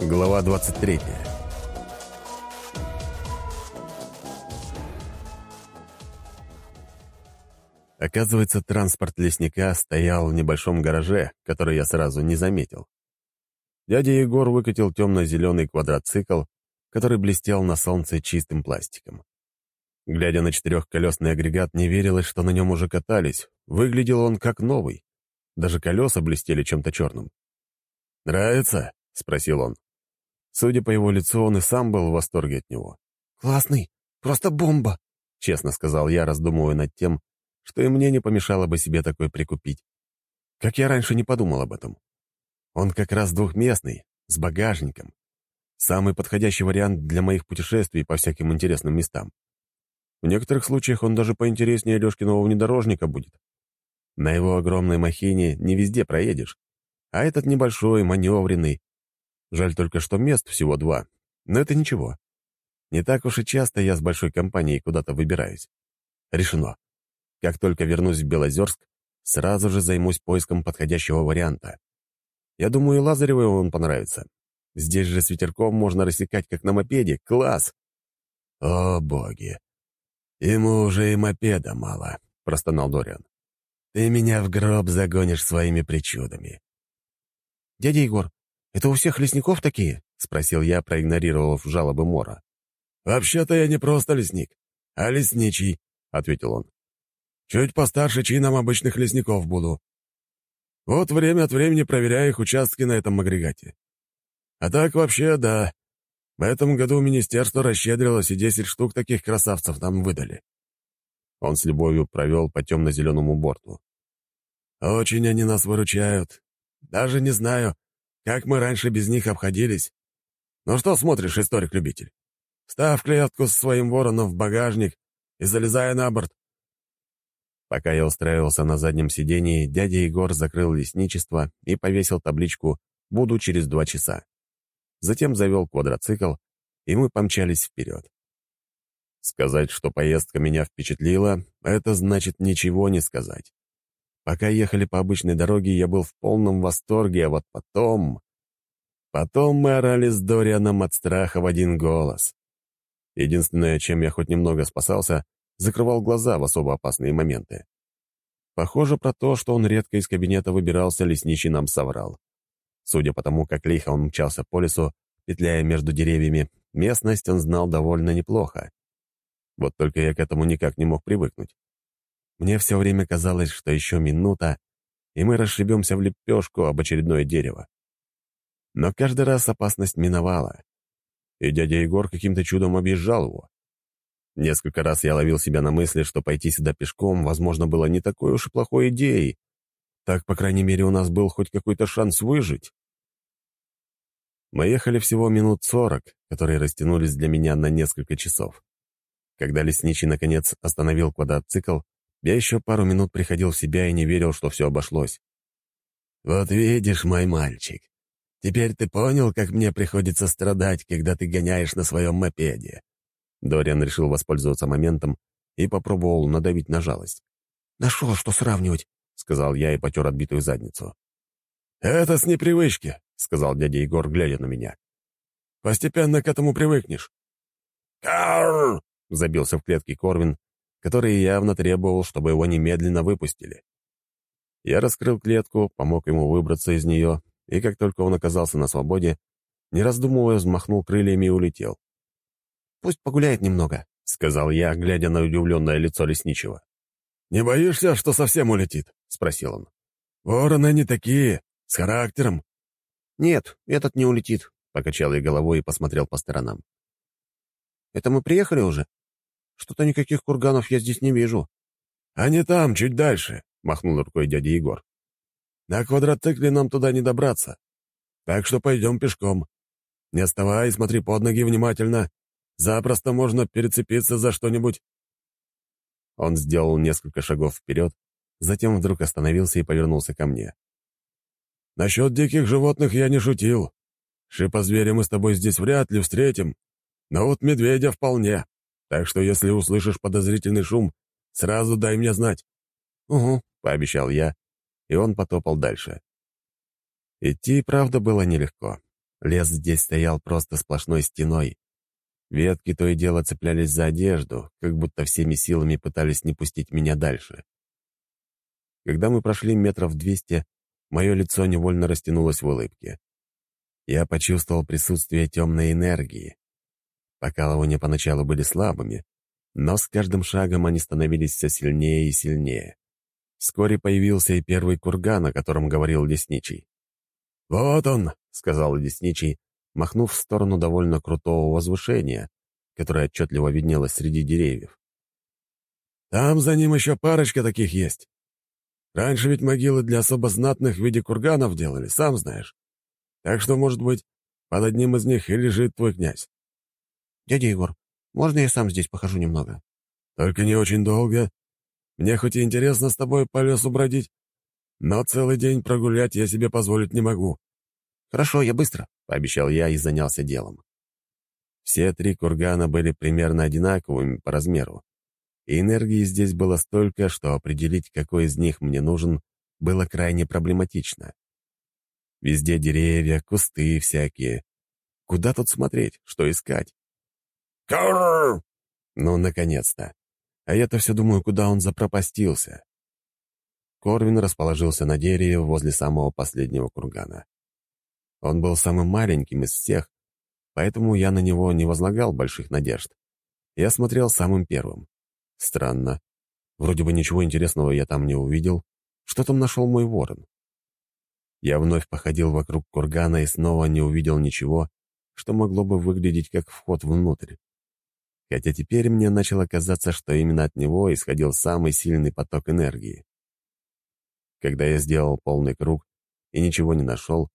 Глава 23 Оказывается, транспорт лесника стоял в небольшом гараже, который я сразу не заметил. Дядя Егор выкатил темно-зеленый квадроцикл, который блестел на солнце чистым пластиком. Глядя на четырехколесный агрегат, не верилось, что на нем уже катались. Выглядел он как новый. Даже колеса блестели чем-то черным. «Нравится?» — спросил он. Судя по его лицу, он и сам был в восторге от него. «Классный! Просто бомба!» — честно сказал я, раздумывая над тем, что и мне не помешало бы себе такой прикупить. Как я раньше не подумал об этом. Он как раз двухместный, с багажником. Самый подходящий вариант для моих путешествий по всяким интересным местам. В некоторых случаях он даже поинтереснее Лёшкиного внедорожника будет. На его огромной махине не везде проедешь, а этот небольшой, маневренный, Жаль только, что мест всего два. Но это ничего. Не так уж и часто я с большой компанией куда-то выбираюсь. Решено. Как только вернусь в Белозерск, сразу же займусь поиском подходящего варианта. Я думаю, и Лазаревой он понравится. Здесь же с ветерком можно рассекать, как на мопеде. Класс! О, боги! Ему уже и мопеда мало, — простонал Дориан. Ты меня в гроб загонишь своими причудами. Дядя Егор, это у всех лесников такие?» — спросил я, проигнорировав жалобы Мора. «Вообще-то я не просто лесник, а лесничий», — ответил он. «Чуть постарше чином обычных лесников буду. Вот время от времени проверяю их участки на этом агрегате. А так вообще, да. В этом году министерство расщедрилось, и десять штук таких красавцев нам выдали». Он с любовью провел по темно-зеленому борту. «Очень они нас выручают. Даже не знаю, как мы раньше без них обходились? Ну что смотришь, историк-любитель? Ставь клетку с своим вороном в багажник и залезай на борт. Пока я устраивался на заднем сидении, дядя Егор закрыл лесничество и повесил табличку «Буду через два часа». Затем завел квадроцикл, и мы помчались вперед. Сказать, что поездка меня впечатлила, это значит ничего не сказать. Пока ехали по обычной дороге, я был в полном восторге, а вот потом... Потом мы орали с Дорианом от страха в один голос. Единственное, чем я хоть немного спасался, закрывал глаза в особо опасные моменты. Похоже, про то, что он редко из кабинета выбирался, лесничий нам соврал. Судя по тому, как лихо он мчался по лесу, петляя между деревьями, местность он знал довольно неплохо. Вот только я к этому никак не мог привыкнуть. Мне все время казалось, что еще минута, и мы расшибемся в лепешку об очередное дерево. Но каждый раз опасность миновала, и дядя Егор каким-то чудом объезжал его. Несколько раз я ловил себя на мысли, что пойти сюда пешком, возможно, было не такой уж и плохой идеей. Так, по крайней мере, у нас был хоть какой-то шанс выжить. Мы ехали всего минут сорок, которые растянулись для меня на несколько часов. Когда лесничий, наконец, остановил квадроцикл, я еще пару минут приходил в себя и не верил, что все обошлось. «Вот видишь, мой мальчик, теперь ты понял, как мне приходится страдать, когда ты гоняешь на своем мопеде?» Дориан решил воспользоваться моментом и попробовал надавить на жалость. «Нашел, что сравнивать», — сказал я и потер отбитую задницу. «Это с непривычки», — сказал дядя Егор, глядя на меня. «Постепенно к этому привыкнешь». «Карр!» — забился в клетке Корвин, который явно требовал, чтобы его немедленно выпустили. Я раскрыл клетку, помог ему выбраться из нее, и как только он оказался на свободе, не раздумывая, взмахнул крыльями и улетел. «Пусть погуляет немного», — сказал я, глядя на удивленное лицо лесничего. «Не боишься, что совсем улетит?» — спросил он. «Вороны не такие, с характером». «Нет, этот не улетит», — покачал я головой и посмотрел по сторонам. «Это мы приехали уже?» Что-то никаких курганов я здесь не вижу». «Они там, чуть дальше», — махнул рукой дядя Егор. «На квадроцикле нам туда не добраться. Так что пойдем пешком. Не отставай, смотри под ноги внимательно. Запросто можно перецепиться за что-нибудь». Он сделал несколько шагов вперед, затем вдруг остановился и повернулся ко мне. «Насчет диких животных я не шутил. Шипозверя мы с тобой здесь вряд ли встретим, но вот медведя вполне. Так что, если услышишь подозрительный шум, сразу дай мне знать». «Угу», — пообещал я, и он потопал дальше. Идти, правда, было нелегко. Лес здесь стоял просто сплошной стеной. Ветки то и дело цеплялись за одежду, как будто всеми силами пытались не пустить меня дальше. Когда мы прошли метров двести, мое лицо невольно растянулось в улыбке. Я почувствовал присутствие темной энергии. Покалывания поначалу были слабыми, но с каждым шагом они становились все сильнее и сильнее. Вскоре появился и первый курган, о котором говорил лесничий. «Вот он», — сказал лесничий, махнув в сторону довольно крутого возвышения, которое отчетливо виднелось среди деревьев. «Там за ним еще парочка таких есть. Раньше ведь могилы для особо знатных в виде курганов делали, сам знаешь. Так что, может быть, под одним из них и лежит твой князь». «Дядя Егор, можно я сам здесь похожу немного?» «Только не очень долго. Мне хоть и интересно с тобой по лесу бродить, но целый день прогулять я себе позволить не могу». «Хорошо, я быстро», — пообещал я и занялся делом. Все три кургана были примерно одинаковыми по размеру, и энергии здесь было столько, что определить, какой из них мне нужен, было крайне проблематично. Везде деревья, кусты всякие. Куда тут смотреть, что искать? «Карр!» Ну, наконец-то. А я-то все думаю, куда он запропастился. Корвин расположился на дереве возле самого последнего кургана. Он был самым маленьким из всех, поэтому я на него не возлагал больших надежд. Я смотрел самым первым. Странно. Вроде бы ничего интересного я там не увидел. Что там нашел мой ворон? Я вновь походил вокруг кургана и снова не увидел ничего, что могло бы выглядеть как вход внутрь. Хотя теперь мне начало казаться, что именно от него исходил самый сильный поток энергии. Когда я сделал полный круг и ничего не нашел,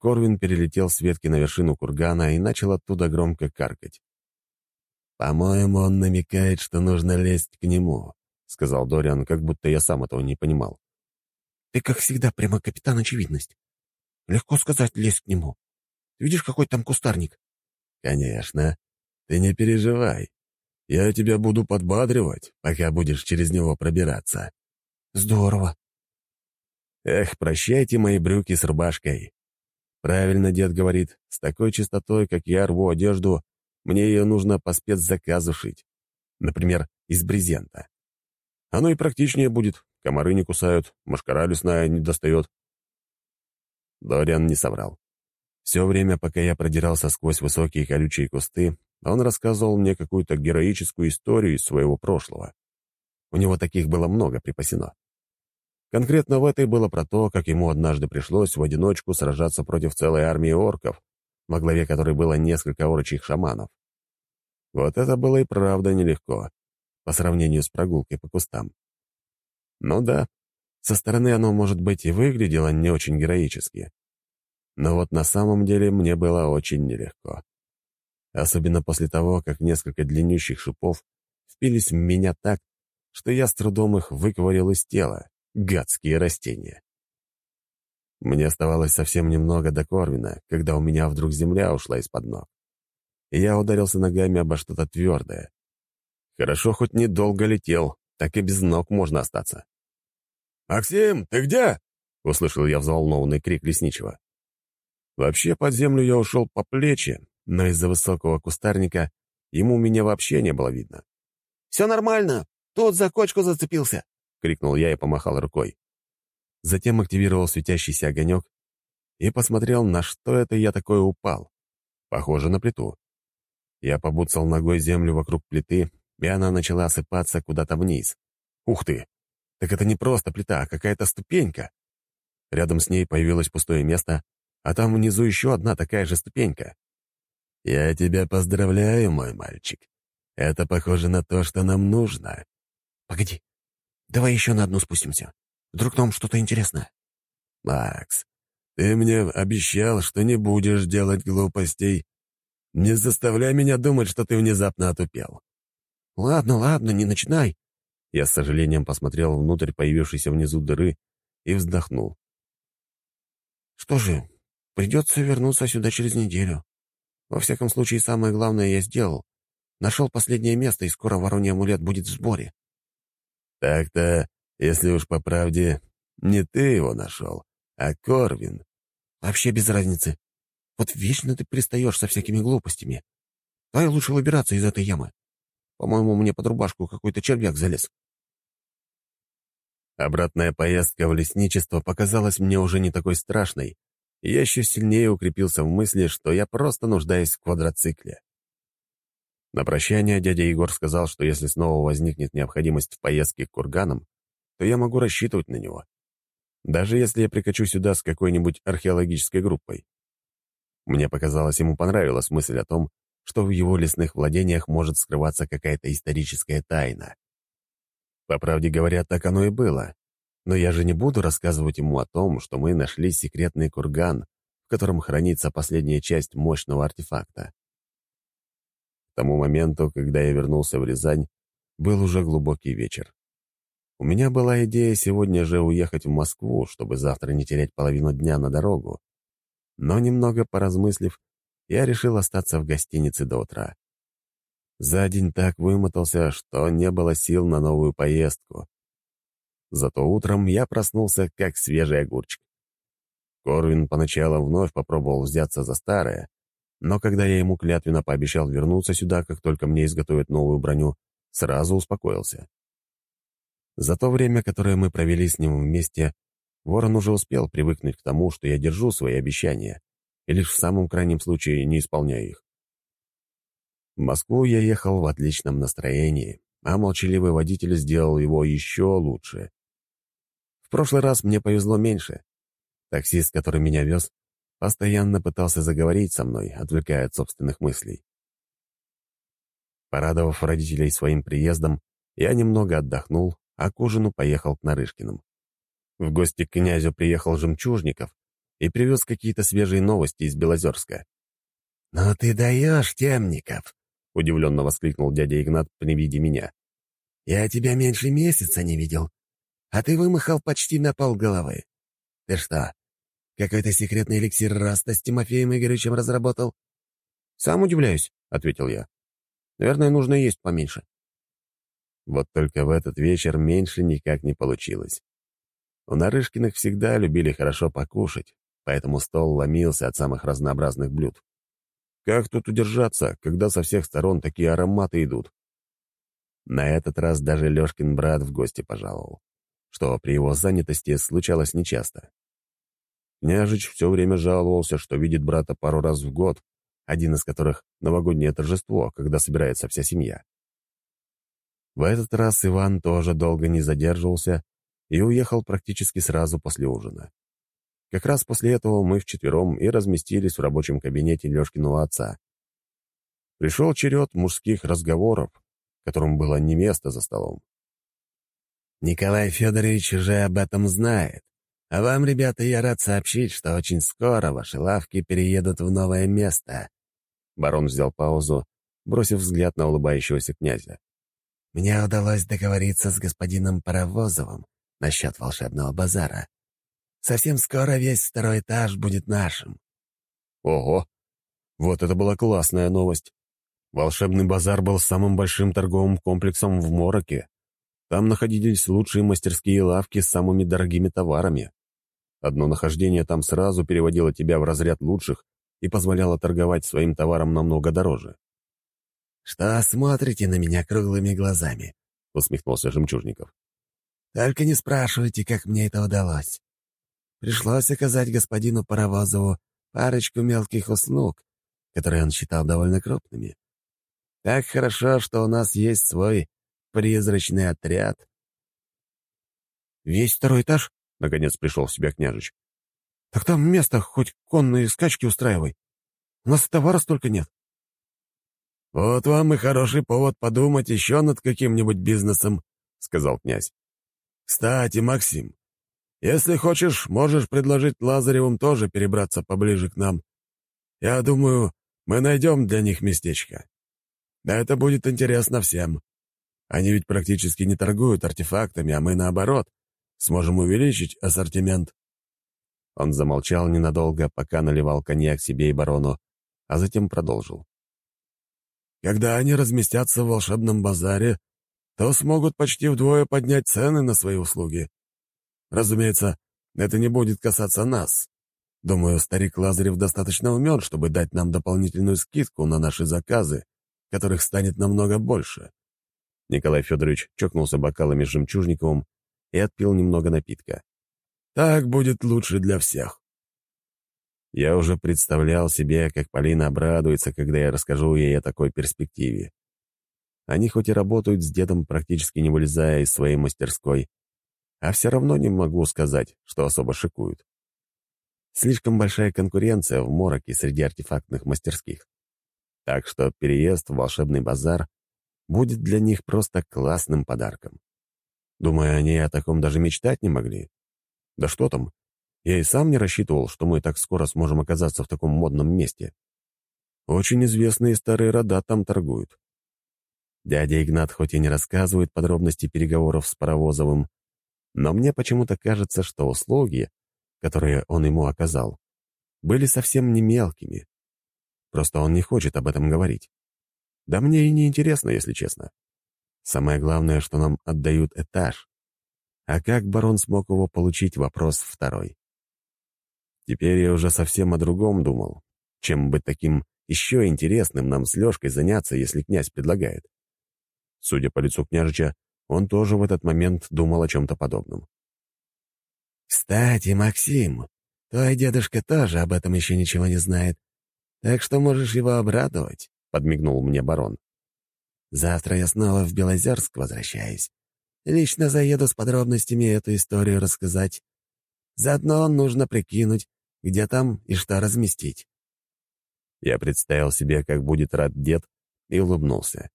Корвин перелетел с ветки на вершину кургана и начал оттуда громко каркать. «По-моему, он намекает, что нужно лезть к нему», — сказал Дориан, как будто я сам этого не понимал. «Ты, как всегда, прямо капитан очевидность. Легко сказать, лезь к нему. Видишь, какой там кустарник?» «Конечно. Ты не переживай. Я тебя буду подбадривать, пока будешь через него пробираться». «Здорово». «Эх, прощайте мои брюки с рубашкой. Правильно дед говорит, с такой чистотой, как я рву одежду, мне ее нужно по спецзаказу шить. Например, из брезента. Оно и практичнее будет, комары не кусают, мошкара лесная не достает. Дориан не соврал. Все время, пока я продирался сквозь высокие колючие кусты, он рассказывал мне какую-то героическую историю из своего прошлого. У него таких было много припасено. Конкретно в этой было про то, как ему однажды пришлось в одиночку сражаться против целой армии орков, во главе которой было несколько орочьих шаманов. Вот это было и правда нелегко, по сравнению с прогулкой по кустам. Ну да, со стороны оно, может быть, и выглядело не очень героически. Но вот на самом деле мне было очень нелегко. Особенно после того, как несколько длиннющих шипов впились в меня так, что я с трудом их выковырил из тела. Гадские растения. Мне оставалось совсем немного до Корвина, когда у меня вдруг земля ушла из-под ног. Я ударился ногами обо что-то твердое. Хорошо, хоть недолго летел, так и без ног можно остаться. «Максим, ты где?» — услышал я взволнованный крик лесничего. Вообще под землю я ушел по плечи, но из-за высокого кустарника ему меня вообще не было видно. «Все нормально, тут за кочку зацепился», — крикнул я и помахал рукой. Затем активировал светящийся огонек и посмотрел, на что это я такое упал. Похоже на плиту. Я побуцал ногой землю вокруг плиты, и она начала осыпаться куда-то вниз. Ух ты! Так это не просто плита, а какая-то ступенька. Рядом с ней появилось пустое место, а там внизу еще одна такая же ступенька. «Я тебя поздравляю, мой мальчик. Это похоже на то, что нам нужно». «Погоди, Давай еще на одну спустимся. Вдруг нам что-то интересное. Макс, ты мне обещал, что не будешь делать глупостей. Не заставляй меня думать, что ты внезапно отупел. Ладно, ладно, не начинай. Я с сожалением посмотрел внутрь появившейся внизу дыры и вздохнул. Что же, придется вернуться сюда через неделю. Во всяком случае, самое главное я сделал. Нашел последнее место, и скоро вороний амулет будет в сборе. Так-то, если уж по правде, не ты его нашел, а Корвин. Вообще без разницы. Вот вечно ты пристаешь со всякими глупостями. Давай лучше выбираться из этой ямы. По-моему, мне под рубашку какой-то червяк залез». Обратная поездка в лесничество показалась мне уже не такой страшной, я еще сильнее укрепился в мысли, что я просто нуждаюсь в квадроцикле. На прощание дядя Егор сказал, что если снова возникнет необходимость в поездке к курганам, то я могу рассчитывать на него. Даже если я прикачу сюда с какой-нибудь археологической группой. Мне показалось, ему понравилась мысль о том, что в его лесных владениях может скрываться какая-то историческая тайна. По правде говоря, так оно и было. Но я же не буду рассказывать ему о том, что мы нашли секретный курган, в котором хранится последняя часть мощного артефакта. К тому моменту, когда я вернулся в Рязань, был уже глубокий вечер. У меня была идея сегодня же уехать в Москву, чтобы завтра не терять половину дня на дорогу. Но немного поразмыслив, я решил остаться в гостинице до утра. За день так вымотался, что не было сил на новую поездку. Зато утром я проснулся, как свежий огурчик. Корвин поначалу вновь попробовал взяться за старое, но когда я ему клятвенно пообещал вернуться сюда, как только мне изготовят новую броню, сразу успокоился. За то время, которое мы провели с ним вместе, Ворон уже успел привыкнуть к тому, что я держу свои обещания, и лишь в самом крайнем случае не исполняю их. В Москву я ехал в отличном настроении, а молчаливый водитель сделал его еще лучше. В прошлый раз мне повезло меньше. Таксист, который меня вез, постоянно пытался заговорить со мной, отвлекая от собственных мыслей. Порадовав родителей своим приездом, я немного отдохнул, а к ужину поехал к Нарышкиным. В гости к князю приехал Жемчужников и привез какие-то свежие новости из Белозерска. «Ну ты даешь, Темников!» — удивленно воскликнул дядя Игнат при виде меня. «Я тебя меньше месяца не видел, а ты вымахал почти на пол головы. Ты что, какой-то секретный эликсир Раста с Тимофеем Игоревичем разработал?» «Сам удивляюсь», — ответил я. «Наверное, нужно есть поменьше». Вот только в этот вечер меньше никак не получилось. У Нарышкиных всегда любили хорошо покушать, поэтому стол ломился от самых разнообразных блюд. Как тут удержаться, когда со всех сторон такие ароматы идут? На этот раз даже Лёшкин брат в гости пожаловал, что при его занятости случалось нечасто. Княжич все время жаловался, что видит брата пару раз в год, один из которых — новогоднее торжество, когда собирается вся семья. В этот раз Иван тоже долго не задерживался и уехал практически сразу после ужина. Как раз после этого мы вчетвером и разместились в рабочем кабинете Лешкиного отца. Пришел черед мужских разговоров, которым было не место за столом. «Николай Федорович уже об этом знает. А вам, ребята, я рад сообщить, что очень скоро ваши лавки переедут в новое место». Барон взял паузу, бросив взгляд на улыбающегося князя. «Мне удалось договориться с господином Паровозовым насчет волшебного базара. Совсем скоро весь второй этаж будет нашим». «Ого! Вот это была классная новость. Волшебный базар был самым большим торговым комплексом в Мороке. Там находились лучшие мастерские лавки с самыми дорогими товарами. Одно нахождение там сразу переводило тебя в разряд лучших и позволяло торговать своим товаром намного дороже. «Что смотрите на меня круглыми глазами?» — усмехнулся Жемчужников. «Только не спрашивайте, как мне это удалось. Пришлось оказать господину Паровозову парочку мелких услуг, которые он считал довольно крупными. Так хорошо, что у нас есть свой призрачный отряд». «Весь второй этаж?» Наконец пришел в себя княжич. «Так там место хоть конные скачки устраивай. У нас товара столько нет». «Вот вам и хороший повод подумать еще над каким-нибудь бизнесом», — сказал князь. «Кстати, Максим, если хочешь, можешь предложить Лазаревым тоже перебраться поближе к нам. Я думаю, мы найдем для них местечко. Да это будет интересно всем. Они ведь практически не торгуют артефактами, а мы, наоборот, Сможем увеличить ассортимент». Он замолчал ненадолго, пока наливал коньяк себе и барону, а затем продолжил. «Когда они разместятся в волшебном базаре, то смогут почти вдвое поднять цены на свои услуги. Разумеется, это не будет касаться нас. Думаю, старик Лазарев достаточно умен, чтобы дать нам дополнительную скидку на наши заказы, которых станет намного больше». Николай Федорович чокнулся бокалами с Жемчужниковым и отпил немного напитка. «Так будет лучше для всех». Я уже представлял себе, как Полина обрадуется, когда я расскажу ей о такой перспективе. Они хоть и работают с дедом, практически не вылезая из своей мастерской, а все равно не могу сказать, что особо шикуют. Слишком большая конкуренция в мороке среди артефактных мастерских. Так что переезд в волшебный базар будет для них просто классным подарком. Думаю, они о таком даже мечтать не могли. Да что там, я и сам не рассчитывал, что мы так скоро сможем оказаться в таком модном месте. Очень известные старые рода там торгуют. Дядя Игнат хоть и не рассказывает подробности переговоров с Паровозовым, но мне почему-то кажется, что услуги, которые он ему оказал, были совсем не мелкими. Просто он не хочет об этом говорить. Да мне и не интересно, если честно. Самое главное, что нам отдают этаж. А как барон смог его получить, вопрос второй. Теперь я уже совсем о другом думал. Чем быть таким еще интересным нам с Лешкой заняться, если князь предлагает? Судя по лицу княжича, он тоже в этот момент думал о чем-то подобном. «Кстати, Максим, твой дедушка тоже об этом еще ничего не знает, так что можешь его обрадовать», — подмигнул мне барон. «Завтра я снова в Белозерск возвращаюсь. Лично заеду с подробностями эту историю рассказать. Заодно нужно прикинуть, где там и что разместить». Я представил себе, как будет рад дед, и улыбнулся.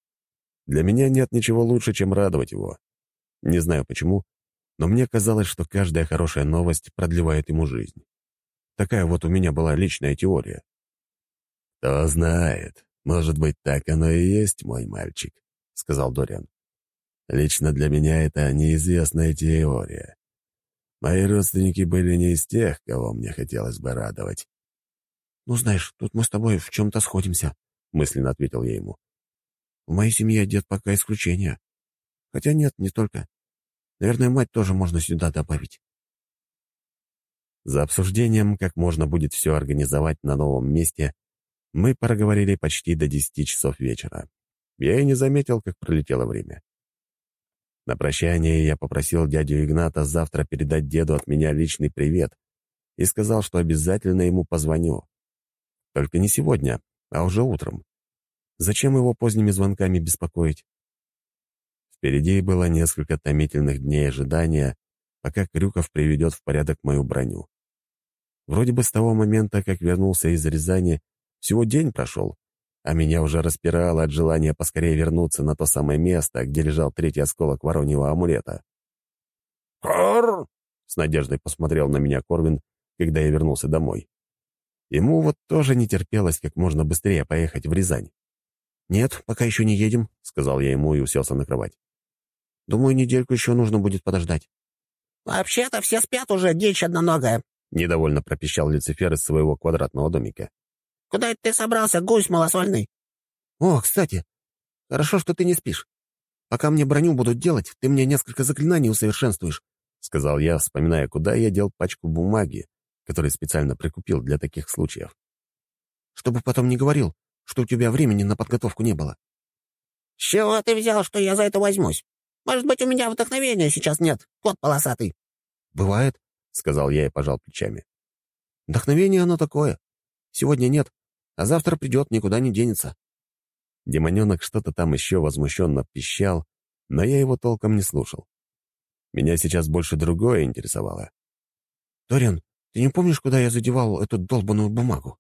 Для меня нет ничего лучше, чем радовать его. Не знаю почему, но мне казалось, что каждая хорошая новость продлевает ему жизнь. Такая вот у меня была личная теория. «Кто знает, может быть, так оно и есть, мой мальчик», — сказал Дориан. «Лично для меня это неизвестная теория. Мои родственники были не из тех, кого мне хотелось бы радовать». «Ну, знаешь, тут мы с тобой в чем-то сходимся», — мысленно ответил я ему. В моей семье дед пока исключение. Хотя нет, не только. Наверное, мать тоже можно сюда добавить. За обсуждением, как можно будет все организовать на новом месте, мы проговорили почти до десяти часов вечера. Я и не заметил, как пролетело время. На прощание я попросил дядю Игната завтра передать деду от меня личный привет и сказал, что обязательно ему позвоню. Только не сегодня, а уже утром. Зачем его поздними звонками беспокоить? Впереди было несколько томительных дней ожидания, пока Крюков приведет в порядок мою броню. Вроде бы с того момента, как вернулся из Рязани, всего день прошел, а меня уже распирало от желания поскорее вернуться на то самое место, где лежал третий осколок вороньего амулета. «Кор!» — с надеждой посмотрел на меня Корвин, когда я вернулся домой. Ему вот тоже не терпелось как можно быстрее поехать в Рязань. «Нет, пока еще не едем», — сказал я ему и уселся на кровать. «Думаю, недельку еще нужно будет подождать». «Вообще-то все спят уже, дичь одноногая», — недовольно пропищал Люцифер из своего квадратного домика. «Куда это ты собрался, гусь малосольный?» «О, кстати, хорошо, что ты не спишь. Пока мне броню будут делать, ты мне несколько заклинаний усовершенствуешь», — сказал я, вспоминая, куда я дел пачку бумаги, которую специально прикупил для таких случаев. «Чтобы потом не говорил, что у тебя времени на подготовку не было». «С чего ты взял, что я за это возьмусь? Может быть, у меня вдохновения сейчас нет, кот полосатый?» «Бывает», — сказал я и пожал плечами. «Вдохновение оно такое. Сегодня нет, а завтра придет, никуда не денется». Демоненок что-то там еще возмущенно пищал, но я его толком не слушал. Меня сейчас больше другое интересовало. «Ториан, ты не помнишь, куда я задевал эту долбанную бумагу?»